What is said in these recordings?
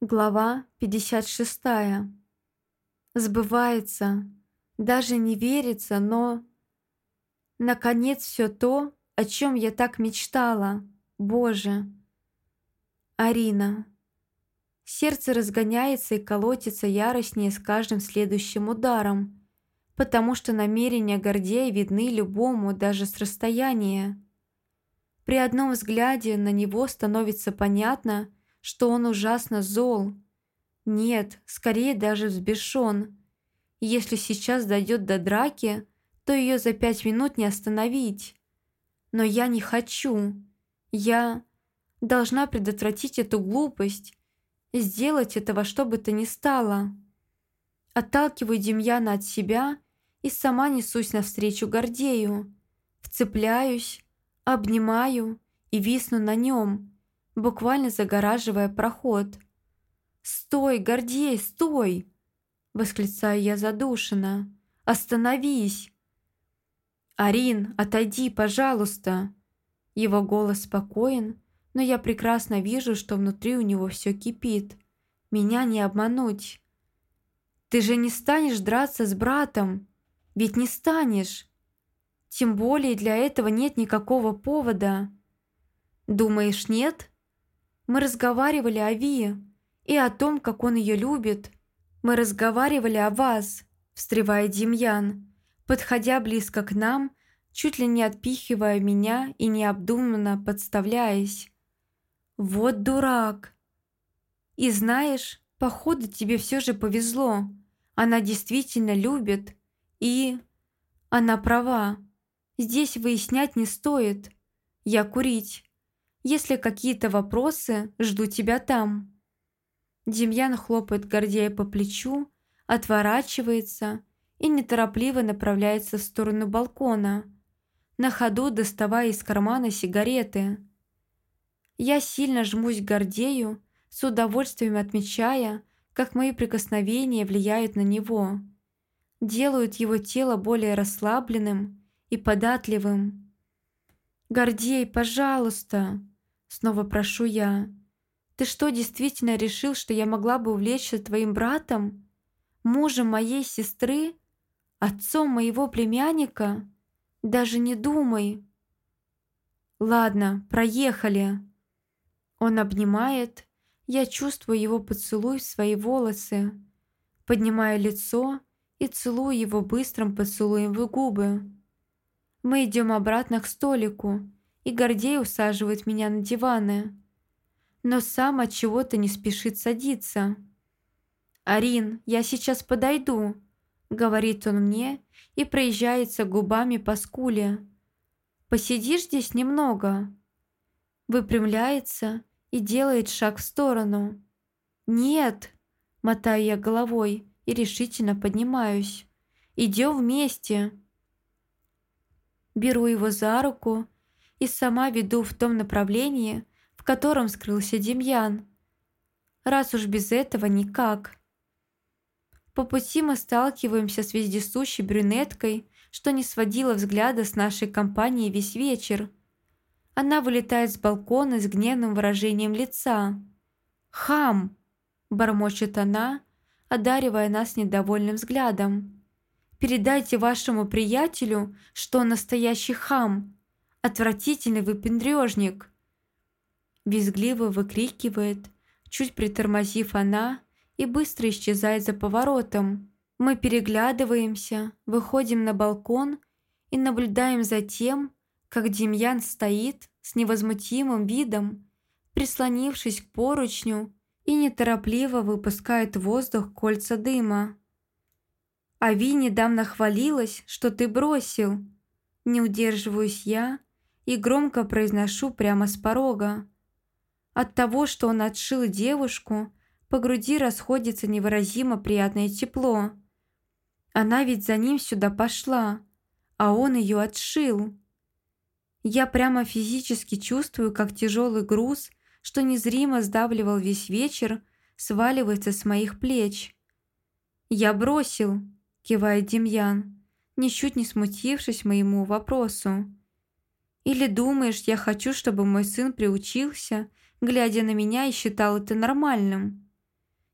Глава 56. Сбывается. Даже не верится, но... Наконец все то, о чем я так мечтала. Боже. Арина. Сердце разгоняется и колотится яростнее с каждым следующим ударом, потому что намерения Гордея видны любому даже с расстояния. При одном взгляде на него становится понятно, что он ужасно зол. Нет, скорее даже взбешен. Если сейчас дойдет до драки, то ее за пять минут не остановить. Но я не хочу. Я должна предотвратить эту глупость. Сделать этого что бы то ни стало. Отталкиваю Демьяна от себя и сама несусь навстречу Гордею. Вцепляюсь, обнимаю и висну на нем, буквально загораживая проход. «Стой, Гордей, стой!» Восклицаю я задушенно. «Остановись!» «Арин, отойди, пожалуйста!» Его голос спокоен, но я прекрасно вижу, что внутри у него все кипит. Меня не обмануть. «Ты же не станешь драться с братом? Ведь не станешь!» Тем более для этого нет никакого повода. «Думаешь, нет?» Мы разговаривали о Вии и о том, как он ее любит. Мы разговаривали о вас, встревая Демьян, подходя близко к нам, чуть ли не отпихивая меня и необдуманно подставляясь. Вот дурак. И знаешь, походу тебе все же повезло. Она действительно любит. И... Она права. Здесь выяснять не стоит. Я курить. Если какие-то вопросы, жду тебя там». Демьян хлопает Гордея по плечу, отворачивается и неторопливо направляется в сторону балкона, на ходу доставая из кармана сигареты. Я сильно жмусь к Гордею, с удовольствием отмечая, как мои прикосновения влияют на него, делают его тело более расслабленным и податливым. «Гордей, пожалуйста!» Снова прошу я. «Ты что, действительно решил, что я могла бы увлечься твоим братом? Мужем моей сестры? Отцом моего племянника? Даже не думай!» «Ладно, проехали!» Он обнимает, я чувствую его поцелуй в свои волосы, поднимаю лицо и целую его быстрым поцелуем в губы. Мы идем обратно к столику, и Гордей усаживает меня на диваны. Но сам от чего-то не спешит садиться. «Арин, я сейчас подойду», — говорит он мне и проезжается губами по скуле. «Посидишь здесь немного?» Выпрямляется и делает шаг в сторону. «Нет!» — мотаю я головой и решительно поднимаюсь. «Идем вместе!» беру его за руку и сама веду в том направлении, в котором скрылся Демьян. Раз уж без этого никак. По пути мы сталкиваемся с вездесущей брюнеткой, что не сводила взгляда с нашей компании весь вечер. Она вылетает с балкона с гневным выражением лица. «Хам!» – бормочет она, одаривая нас недовольным взглядом. Передайте вашему приятелю, что он настоящий хам, отвратительный выпендрежник. Визгливо выкрикивает, чуть притормозив она, и быстро исчезает за поворотом. Мы переглядываемся, выходим на балкон и наблюдаем за тем, как Демьян стоит с невозмутимым видом, прислонившись к поручню и неторопливо выпускает в воздух кольца дыма. А Ви недавно хвалилась, что ты бросил. Не удерживаюсь я и громко произношу прямо с порога. От того, что он отшил девушку, по груди расходится невыразимо приятное тепло. Она ведь за ним сюда пошла, а он ее отшил. Я прямо физически чувствую, как тяжелый груз, что незримо сдавливал весь вечер, сваливается с моих плеч. Я бросил, кивает Демьян, ничуть не смутившись моему вопросу. «Или думаешь, я хочу, чтобы мой сын приучился, глядя на меня и считал это нормальным?»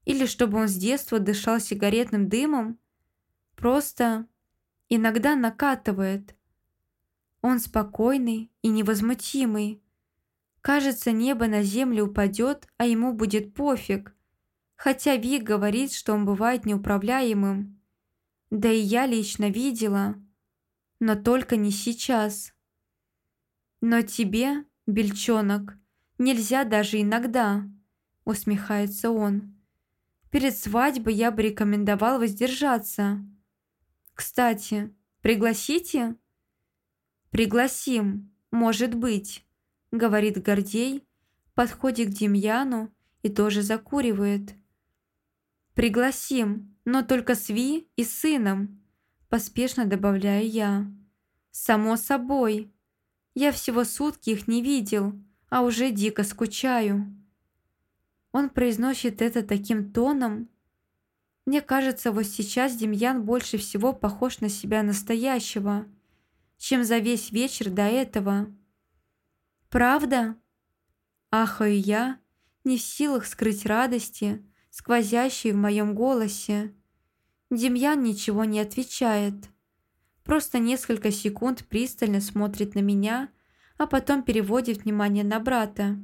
Или чтобы он с детства дышал сигаретным дымом? Просто иногда накатывает. Он спокойный и невозмутимый. Кажется, небо на землю упадет, а ему будет пофиг. Хотя Вик говорит, что он бывает неуправляемым. Да и я лично видела. Но только не сейчас. Но тебе, бельчонок, нельзя даже иногда, усмехается он. Перед свадьбой я бы рекомендовал воздержаться. Кстати, пригласите? Пригласим, может быть говорит Гордей, подходит к Демьяну и тоже закуривает. «Пригласим, но только с Ви и сыном», поспешно добавляю я. «Само собой. Я всего сутки их не видел, а уже дико скучаю». Он произносит это таким тоном. Мне кажется, вот сейчас Демьян больше всего похож на себя настоящего, чем за весь вечер до этого. «Правда?» Ахаю я, не в силах скрыть радости, сквозящей в моем голосе. Демьян ничего не отвечает. Просто несколько секунд пристально смотрит на меня, а потом переводит внимание на брата.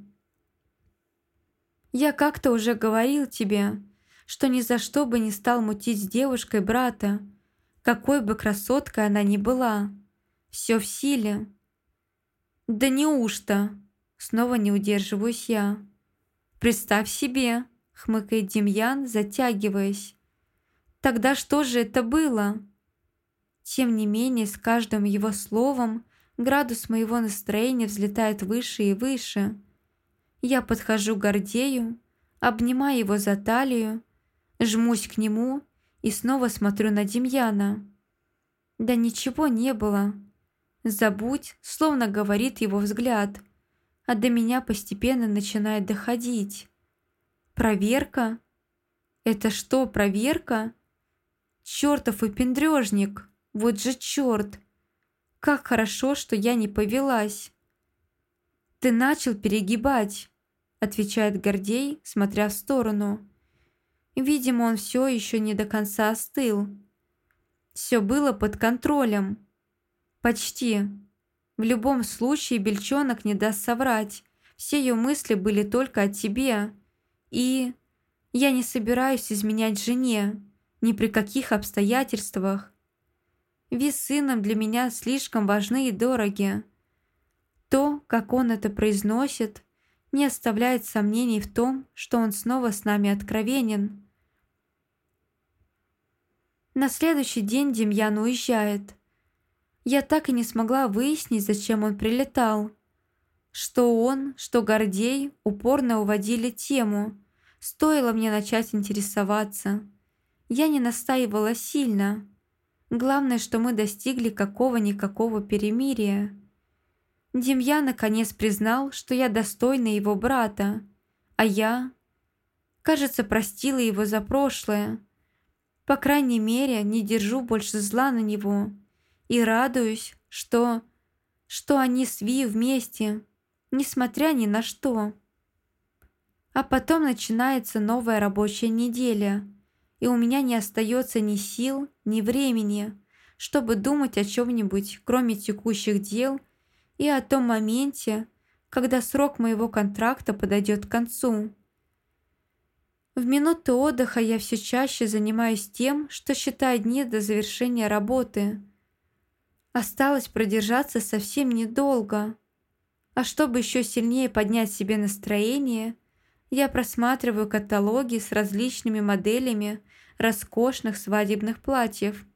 «Я как-то уже говорил тебе, что ни за что бы не стал мутить с девушкой брата, какой бы красоткой она ни была. Все в силе». «Да неужто?» Снова не удерживаюсь я. «Представь себе!» — хмыкает Демьян, затягиваясь. «Тогда что же это было?» Тем не менее, с каждым его словом градус моего настроения взлетает выше и выше. Я подхожу к Гордею, обнимаю его за талию, жмусь к нему и снова смотрю на Демьяна. Да ничего не было. Забудь, словно говорит его взгляд, а до меня постепенно начинает доходить. Проверка? Это что, проверка? Чёртов выпендрёжник! Вот же чёрт! Как хорошо, что я не повелась. Ты начал перегибать, отвечает Гордей, смотря в сторону. Видимо, он все еще не до конца остыл. Все было под контролем. «Почти. В любом случае Бельчонок не даст соврать. Все ее мысли были только о тебе. И я не собираюсь изменять жене. Ни при каких обстоятельствах. Ви с сыном для меня слишком важны и дороги. То, как он это произносит, не оставляет сомнений в том, что он снова с нами откровенен. На следующий день Демьян уезжает – я так и не смогла выяснить, зачем он прилетал. Что он, что Гордей упорно уводили тему. Стоило мне начать интересоваться. Я не настаивала сильно. Главное, что мы достигли какого-никакого перемирия. Демья наконец признал, что я достойна его брата, а я, кажется, простила его за прошлое. По крайней мере, не держу больше зла на него и радуюсь, что... что они с Ви вместе, несмотря ни на что. А потом начинается новая рабочая неделя, и у меня не остается ни сил, ни времени, чтобы думать о чем-нибудь, кроме текущих дел и о том моменте, когда срок моего контракта подойдет к концу. В минуты отдыха я все чаще занимаюсь тем, что считаю дни до завершения работы – Осталось продержаться совсем недолго. А чтобы еще сильнее поднять себе настроение, я просматриваю каталоги с различными моделями роскошных свадебных платьев.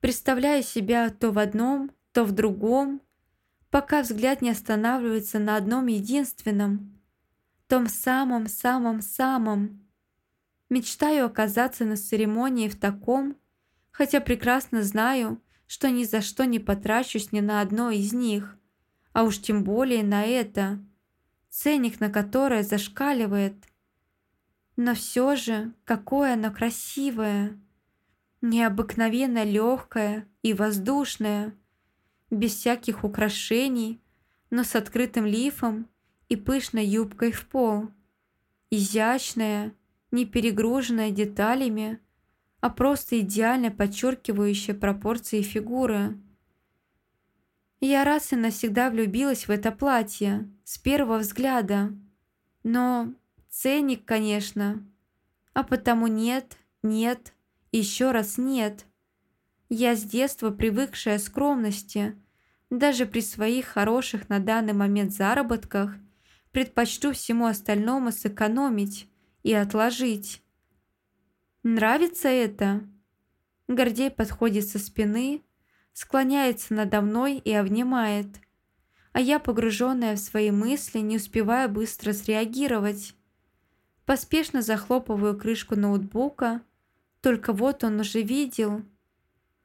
Представляю себя то в одном, то в другом, пока взгляд не останавливается на одном единственном, том самом-самом-самом. Мечтаю оказаться на церемонии в таком, хотя прекрасно знаю, что ни за что не потрачусь ни на одно из них, а уж тем более на это, ценник на которое зашкаливает. Но все же, какое оно красивое, необыкновенно легкое и воздушное, без всяких украшений, но с открытым лифом и пышной юбкой в пол. Изящная, не перегруженная деталями, а просто идеально подчеркивающая пропорции фигуры. Я раз и навсегда влюбилась в это платье, с первого взгляда. Но ценник, конечно. А потому нет, нет, еще раз нет. Я с детства привыкшая скромности, даже при своих хороших на данный момент заработках, предпочту всему остальному сэкономить и отложить. Нравится это? Гордей подходит со спины, склоняется надо мной и обнимает. А я, погруженная в свои мысли, не успеваю быстро среагировать. Поспешно захлопываю крышку ноутбука, только вот он уже видел.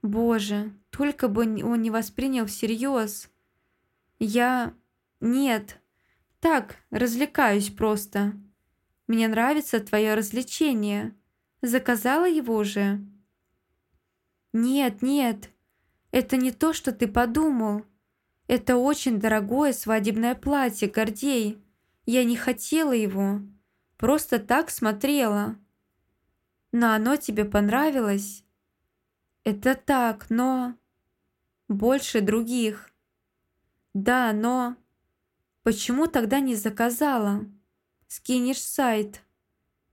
Боже, только бы он не воспринял всерьез. Я... Нет. Так, развлекаюсь просто. Мне нравится твое развлечение. Заказала его уже? Нет, нет. Это не то, что ты подумал. Это очень дорогое свадебное платье, Гордей. Я не хотела его. Просто так смотрела. Но оно тебе понравилось? Это так, но... Больше других. Да, но... Почему тогда не заказала? Скинешь сайт.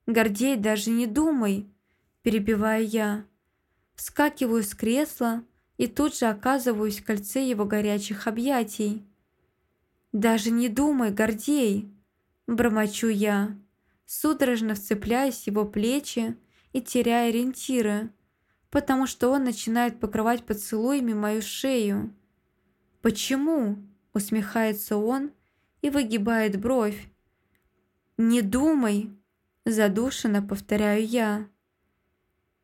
Гордей, даже не думай, перебиваю я. Вскакиваю с кресла, и тут же оказываюсь в кольце его горячих объятий. «Даже не думай, Гордей!» – бормочу я, судорожно вцепляясь в его плечи и теряя ориентиры, потому что он начинает покрывать поцелуями мою шею. «Почему?» – усмехается он и выгибает бровь. «Не думай!» – задушенно повторяю я.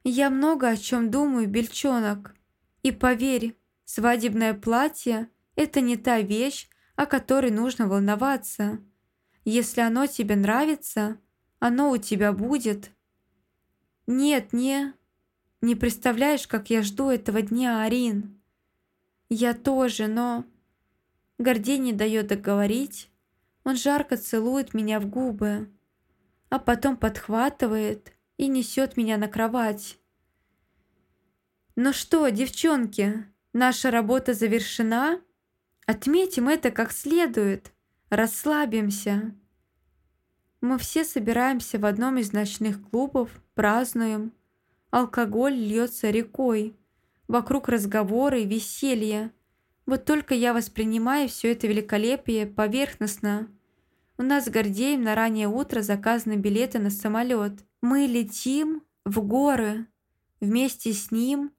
«Я много о чем думаю, бельчонок. И поверь, свадебное платье – это не та вещь, о которой нужно волноваться. Если оно тебе нравится, оно у тебя будет. Нет, не... Не представляешь, как я жду этого дня, Арин. Я тоже, но... Гордей не дает договорить. Он жарко целует меня в губы, а потом подхватывает и несет меня на кровать. «Ну что, девчонки, наша работа завершена? Отметим это как следует, расслабимся». Мы все собираемся в одном из ночных клубов, празднуем. Алкоголь льется рекой. Вокруг разговоры и веселье. Вот только я воспринимаю все это великолепие поверхностно. У нас с Гордеем на раннее утро заказаны билеты на самолет. Мы летим в горы. Вместе с ним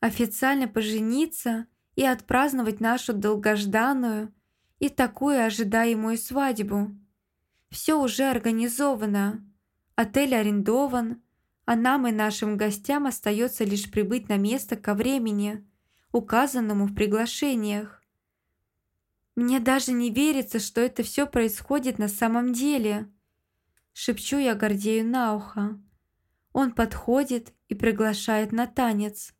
официально пожениться и отпраздновать нашу долгожданную и такую ожидаемую свадьбу. Все уже организовано, отель арендован, а нам и нашим гостям остается лишь прибыть на место ко времени, указанному в приглашениях. Мне даже не верится, что это все происходит на самом деле. Шепчу я Гордею на ухо. Он подходит и приглашает на танец.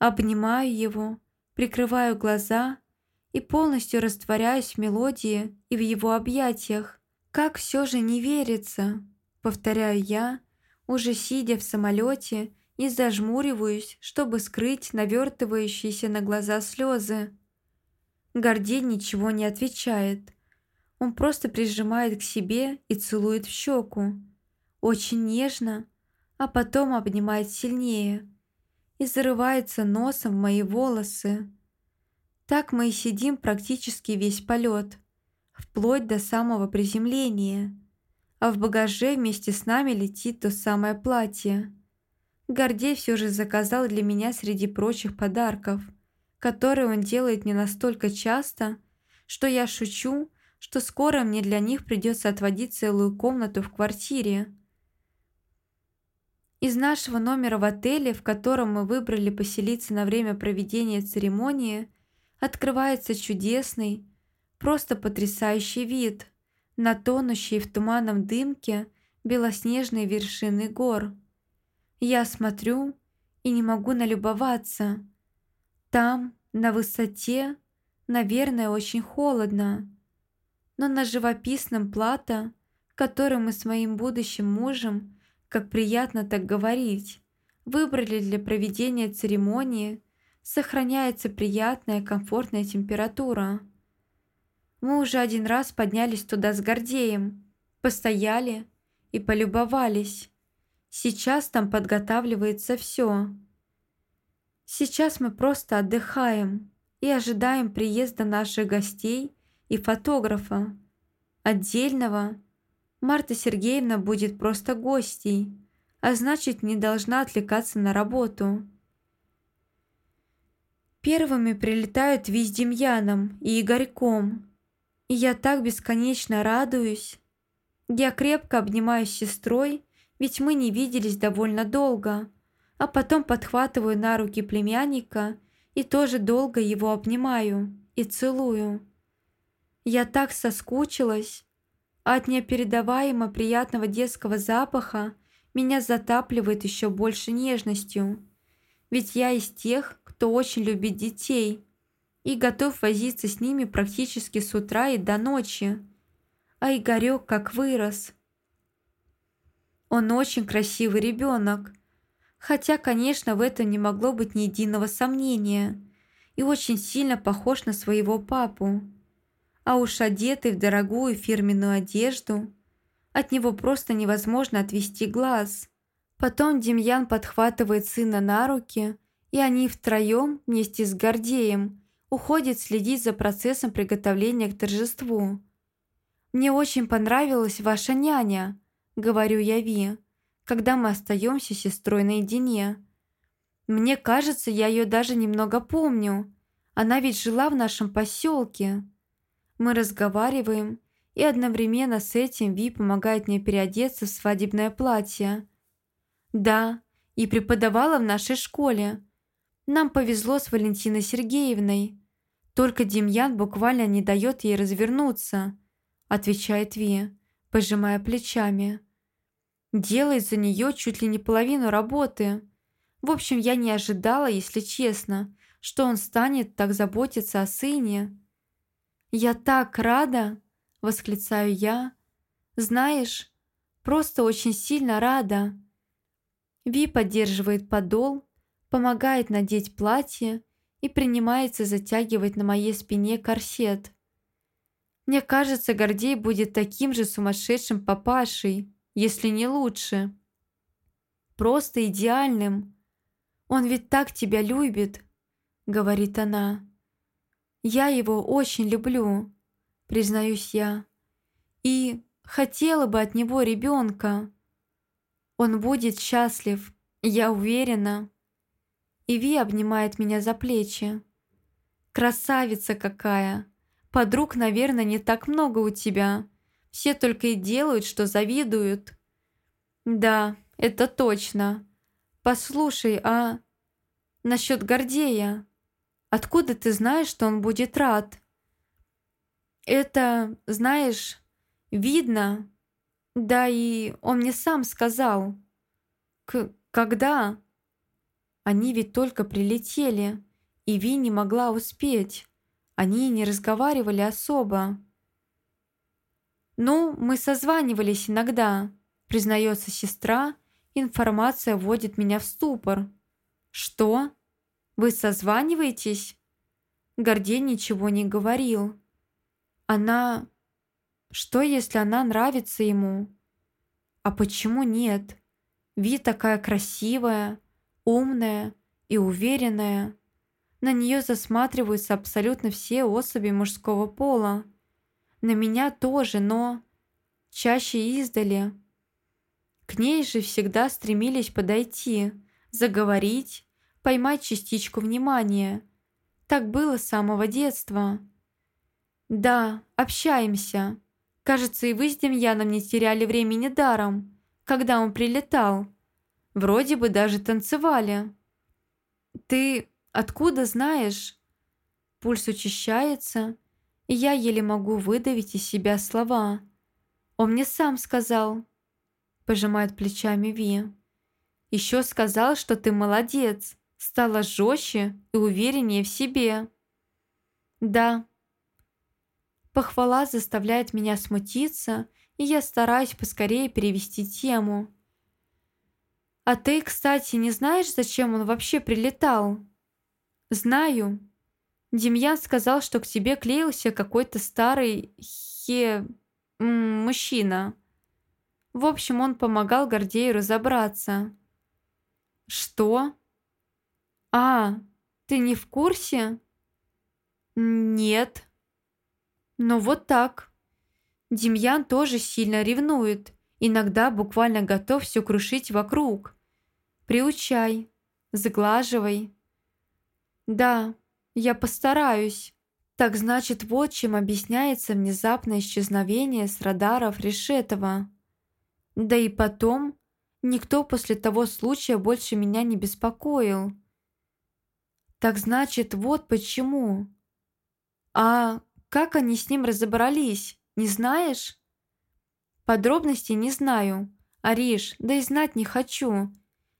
Обнимаю его, прикрываю глаза и полностью растворяюсь в мелодии и в его объятиях. Как все же не верится, повторяю я, уже сидя в самолете и зажмуриваюсь, чтобы скрыть навертывающиеся на глаза слезы. Гордей ничего не отвечает. Он просто прижимает к себе и целует в щеку. Очень нежно, а потом обнимает сильнее – и зарывается носом в мои волосы. Так мы и сидим практически весь полет, вплоть до самого приземления. А в багаже вместе с нами летит то самое платье. Гордей все же заказал для меня среди прочих подарков, которые он делает не настолько часто, что я шучу, что скоро мне для них придется отводить целую комнату в квартире. Из нашего номера в отеле, в котором мы выбрали поселиться на время проведения церемонии, открывается чудесный, просто потрясающий вид на тонущие в туманном дымке белоснежные вершины гор. Я смотрю и не могу налюбоваться. Там, на высоте, наверное, очень холодно. Но на живописном плато, который мы с моим будущим мужем Как приятно так говорить. Выбрали для проведения церемонии. Сохраняется приятная, комфортная температура. Мы уже один раз поднялись туда с Гордеем, постояли и полюбовались. Сейчас там подготавливается все. Сейчас мы просто отдыхаем и ожидаем приезда наших гостей и фотографа. Отдельного Марта Сергеевна будет просто гостей, а значит не должна отвлекаться на работу. Первыми прилетают Ви с Демьяном и Игорьком, и я так бесконечно радуюсь. Я крепко обнимаюсь с сестрой, ведь мы не виделись довольно долго, а потом подхватываю на руки племянника и тоже долго его обнимаю и целую. Я так соскучилась, от непередаваемо приятного детского запаха меня затапливает еще больше нежностью. Ведь я из тех, кто очень любит детей и готов возиться с ними практически с утра и до ночи. А Игорек как вырос – он очень красивый ребенок. Хотя, конечно, в этом не могло быть ни единого сомнения. И очень сильно похож на своего папу. А уж одетый в дорогую фирменную одежду, от него просто невозможно отвести глаз. Потом Демьян подхватывает сына на руки, и они втроем вместе с Гордеем уходят следить за процессом приготовления к торжеству. «Мне очень понравилась ваша няня», говорю я Ви, когда мы остаемся с сестрой наедине. Мне кажется, я ее даже немного помню. Она ведь жила в нашем поселке. Мы разговариваем, и одновременно с этим Ви помогает мне переодеться в свадебное платье. Да, и преподавала в нашей школе. Нам повезло с Валентиной Сергеевной. Только Демьян буквально не дает ей развернуться, отвечает Ви, пожимая плечами. Делает за нее чуть ли не половину работы. В общем, я не ожидала, если честно, что он станет так заботиться о сыне. «Я так рада!» – восклицаю я. «Знаешь, просто очень сильно рада!» Ви поддерживает подол, помогает надеть платье и принимается затягивать на моей спине корсет. Мне кажется, Гордей будет таким же сумасшедшим папашей, если не лучше. Просто идеальным. Он ведь так тебя любит, говорит она. Я его очень люблю, признаюсь я. И хотела бы от него ребенка. Он будет счастлив, я уверена. Иви обнимает меня за плечи. Красавица какая! Подруг, наверное, не так много у тебя. Все только и делают, что завидуют. Да, это точно. Послушай, а насчет Гордея? Откуда ты знаешь, что он будет рад? Это, знаешь, видно. Да и он мне сам сказал. К когда? Они ведь только прилетели, и Ви не могла успеть. Они не разговаривали особо. «Ну, мы созванивались иногда», – признается сестра. Информация вводит меня в ступор. «Что? Вы созваниваетесь?» Гордей ничего не говорил. «Она... Что, если она нравится ему?» «А почему нет? Ви такая красивая, умная и уверенная. На нее засматриваются абсолютно все особи мужского пола. На меня тоже, но чаще издали. К ней же всегда стремились подойти, заговорить, поймать частичку внимания. Так было с самого детства. Да, общаемся. Кажется, и вы с Демьяном не теряли времени даром, когда он прилетал. Вроде бы даже танцевали. Ты откуда знаешь? Пульс учащается, и я еле могу выдавить из себя слова. «Он мне сам сказал», – пожимает плечами Ви. «Еще сказал, что ты молодец, стала жестче и увереннее в себе». «Да». Похвала заставляет меня смутиться, и я стараюсь поскорее перевести тему. А ты, кстати, не знаешь, зачем он вообще прилетал? Знаю. Демьян сказал, что к тебе клеился какой-то старый хе... мужчина. В общем, он помогал Гордею разобраться. Что? А, ты не в курсе? Нет. Но вот так. Демьян тоже сильно ревнует. Иногда буквально готов все крушить вокруг. Приучай, заглаживай. Да, я постараюсь. Так значит, вот чем объясняется внезапное исчезновение с радаров Решетова. Да и потом, никто после того случая больше меня не беспокоил. Так значит, вот почему. А как они с ним разобрались, не знаешь? Подробностей не знаю. Ариш, да и знать не хочу.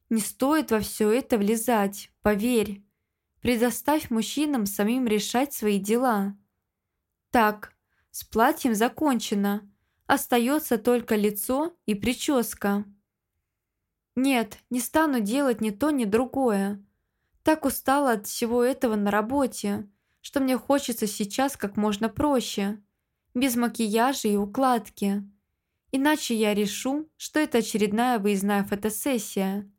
Не стоит во все это влезать, поверь. Предоставь мужчинам самим решать свои дела. Так, с платьем закончено. Остается только лицо и прическа. Нет, не стану делать ни то, ни другое. Так устала от всего этого на работе, что мне хочется сейчас как можно проще, без макияжа и укладки. Иначе я решу, что это очередная выездная фотосессия.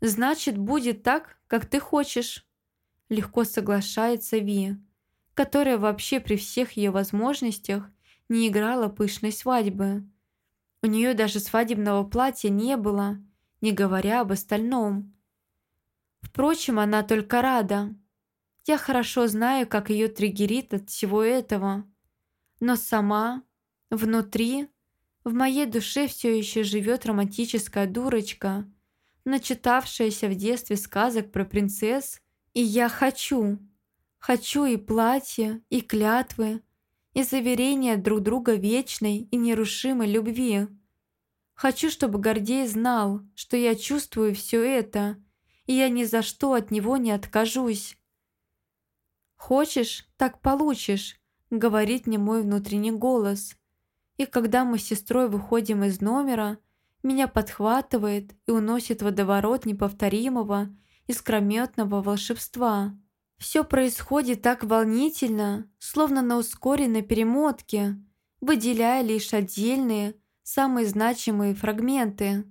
Значит, будет так, как ты хочешь. Легко соглашается Ви, которая вообще при всех ее возможностях не играла пышной свадьбы. У нее даже свадебного платья не было, не говоря об остальном. Впрочем, она только рада. Я хорошо знаю, как ее триггерит от всего этого. Но сама, внутри, в моей душе все еще живет романтическая дурочка, начитавшаяся в детстве сказок про принцесс, и я хочу, хочу и платье, и клятвы, и заверения друг друга вечной и нерушимой любви. Хочу, чтобы Гордей знал, что я чувствую все это, и я ни за что от него не откажусь. «Хочешь, так получишь», — говорит мне мой внутренний голос. И когда мы с сестрой выходим из номера, меня подхватывает и уносит водоворот неповторимого, искрометного волшебства. Все происходит так волнительно, словно на ускоренной перемотке, выделяя лишь отдельные, самые значимые фрагменты.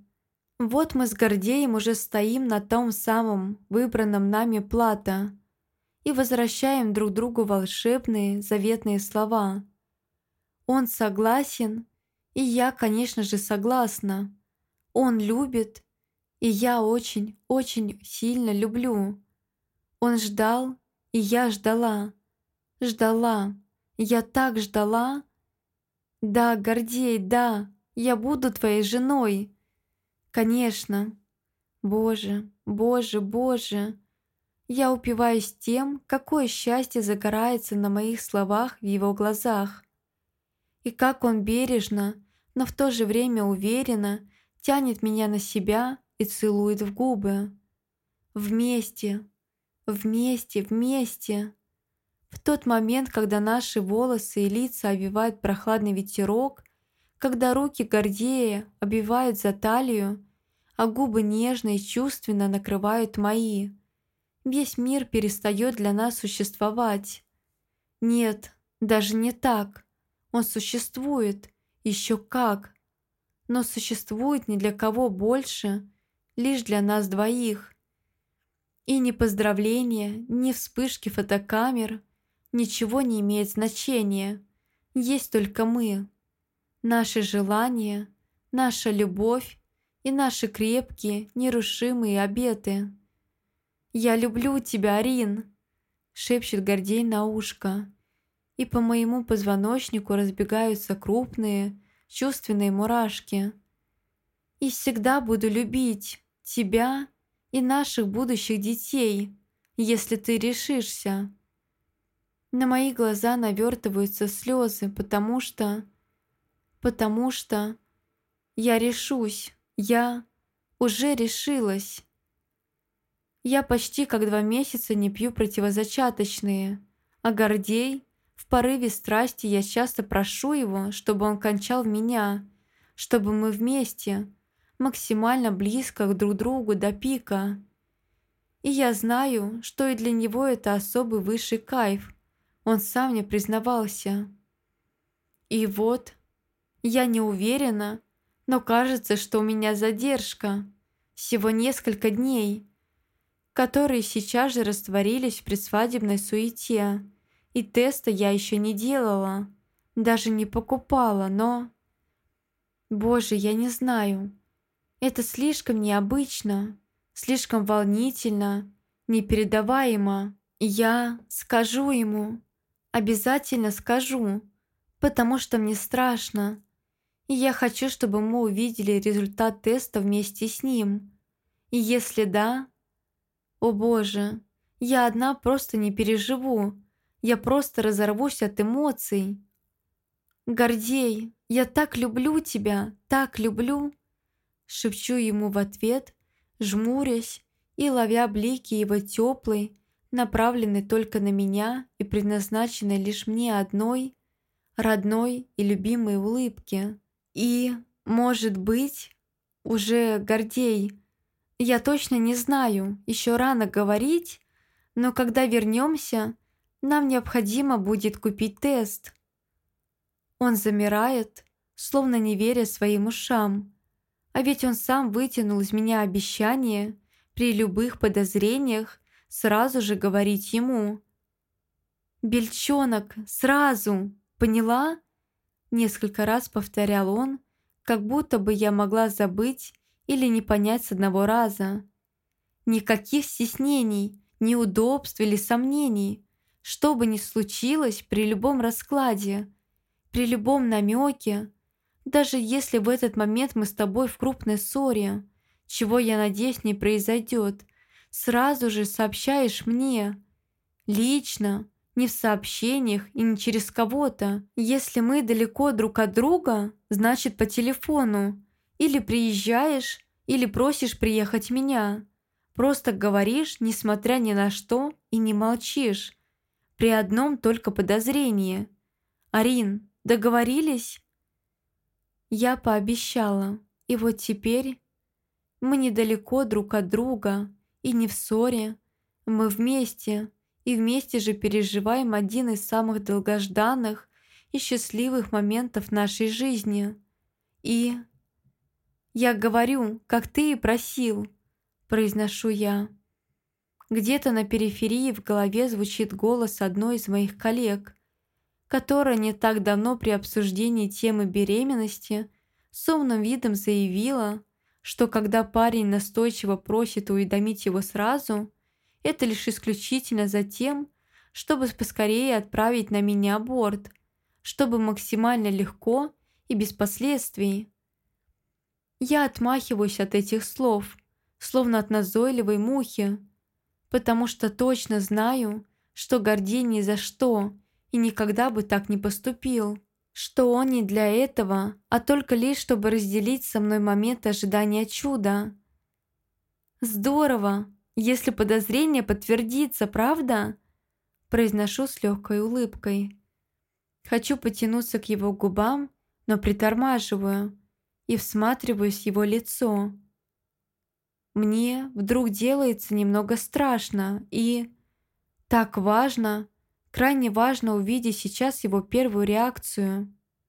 Вот мы с Гордеем уже стоим на том самом выбранном нами плато и возвращаем друг другу волшебные заветные слова. Он согласен, и я, конечно же, согласна. Он любит, и я очень, очень сильно люблю. Он ждал, и я ждала. Ждала. Я так ждала. Да, Гордей, да, я буду твоей женой. Конечно. Боже, боже, боже. Я упиваюсь тем, какое счастье загорается на моих словах в его глазах. И как он бережно, но в то же время уверенно тянет меня на себя и целует в губы. Вместе, Вместе, вместе. В тот момент, когда наши волосы и лица обвивает прохладный ветерок, когда руки Гордея обвивают за талию, а губы нежно и чувственно накрывают мои, весь мир перестает для нас существовать. Нет, даже не так. Он существует, еще как. Но существует ни для кого больше, лишь для нас двоих. И ни поздравления, ни вспышки фотокамер, ничего не имеет значения. Есть только мы. Наши желания, наша любовь и наши крепкие, нерушимые обеты. «Я люблю тебя, Арин!» — шепчет Гордей на ушко. И по моему позвоночнику разбегаются крупные, чувственные мурашки. «И всегда буду любить тебя и наших будущих детей, если ты решишься. На мои глаза навертываются слезы, потому что... Потому что... Я решусь. Я уже решилась. Я почти как два месяца не пью противозачаточные, а Гордей, в порыве страсти я часто прошу его, чтобы он кончал в меня, чтобы мы вместе, максимально близко друг другу до пика. И я знаю, что и для него это особый высший кайф. Он сам мне признавался. И вот, я не уверена, но кажется, что у меня задержка. Всего несколько дней, которые сейчас же растворились в предсвадебной суете. И теста я еще не делала, даже не покупала, но... Боже, я не знаю. Это слишком необычно, слишком волнительно, непередаваемо. Я скажу ему, обязательно скажу, потому что мне страшно. Я хочу, чтобы мы увидели результат теста вместе с ним. И если да, о боже, я одна просто не переживу. Я просто разорвусь от эмоций. Гордей, я так люблю тебя, так люблю. Шепчу ему в ответ, жмурясь и ловя блики его теплой, направленной только на меня и предназначенной лишь мне одной, родной и любимой улыбки. И, может быть, уже Гордей, я точно не знаю, еще рано говорить, но когда вернемся, нам необходимо будет купить тест. Он замирает, словно не веря своим ушам. А ведь он сам вытянул из меня обещание при любых подозрениях сразу же говорить ему. «Бельчонок, сразу! Поняла?» Несколько раз повторял он, как будто бы я могла забыть или не понять с одного раза. Никаких стеснений, неудобств или сомнений. Что бы ни случилось при любом раскладе, при любом намеке, даже если в этот момент мы с тобой в крупной ссоре, чего, я надеюсь, не произойдет, сразу же сообщаешь мне. Лично, не в сообщениях и не через кого-то. Если мы далеко друг от друга, значит по телефону. Или приезжаешь, или просишь приехать меня. Просто говоришь, несмотря ни на что, и не молчишь. При одном только подозрении. Арин, договорились? Я пообещала, и вот теперь мы недалеко друг от друга и не в ссоре. Мы вместе, и вместе же переживаем один из самых долгожданных и счастливых моментов нашей жизни. И... «Я говорю, как ты и просил», – произношу я. Где-то на периферии в голове звучит голос одной из моих коллег, которая не так давно при обсуждении темы беременности с умным видом заявила, что когда парень настойчиво просит уведомить его сразу, это лишь исключительно за тем, чтобы поскорее отправить на меня аборт, чтобы максимально легко и без последствий. Я отмахиваюсь от этих слов, словно от назойливой мухи, потому что точно знаю, что Гордей ни за что и никогда бы так не поступил, что он не для этого, а только лишь чтобы разделить со мной момент ожидания чуда. «Здорово, если подозрение подтвердится, правда?» произношу с легкой улыбкой. Хочу потянуться к его губам, но притормаживаю и всматриваюсь в его лицо. Мне вдруг делается немного страшно и... Так важно, крайне важно увидеть сейчас его первую реакцию –